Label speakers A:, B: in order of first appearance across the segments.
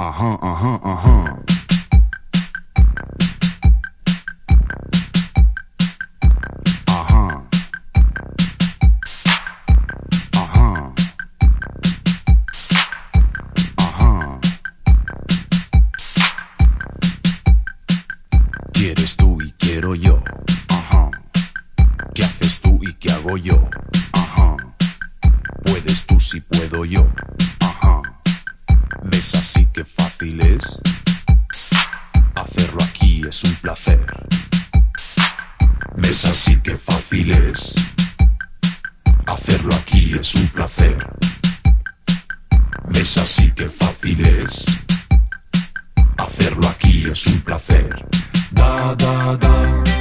A: Ajá, ajá, ajá. Ajá. Ajá. Ajá. Quieres tú y quiero yo. Ajá. ¿Qué haces tú y qué hago yo? Ajá. Puedes tú si puedo yo. ¿Ves así que fácil es? Hacerlo aquí es un placer. ¿Ves así que fácil es? Hacerlo aquí es un placer. ¿Ves así que fácil es? Hacerlo aquí es un placer. Da, da. Da,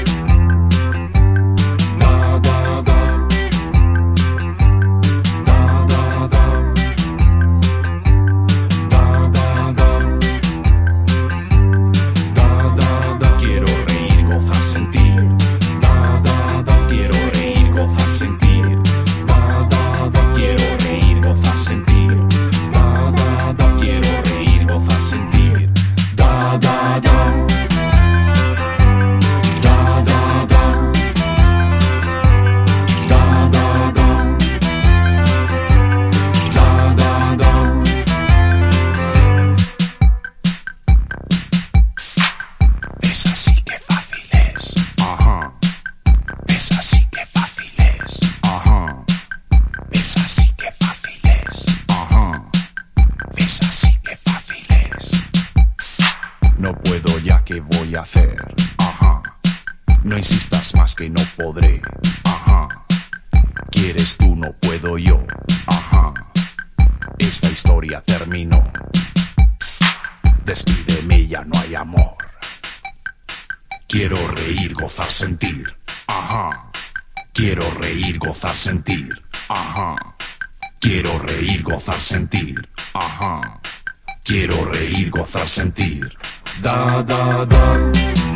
A: hacer. Ajá. No insistas más que no podré. Ajá. Quieres tú, no puedo yo. Ajá. Esta historia terminó. Despídeme, ya no hay amor. Quiero reír, gozar, sentir. Ajá. Quiero reír, gozar, sentir. Ajá. Quiero reír, gozar, sentir. Ajá. Quiero reír, gozar, sentir. Da, da, da.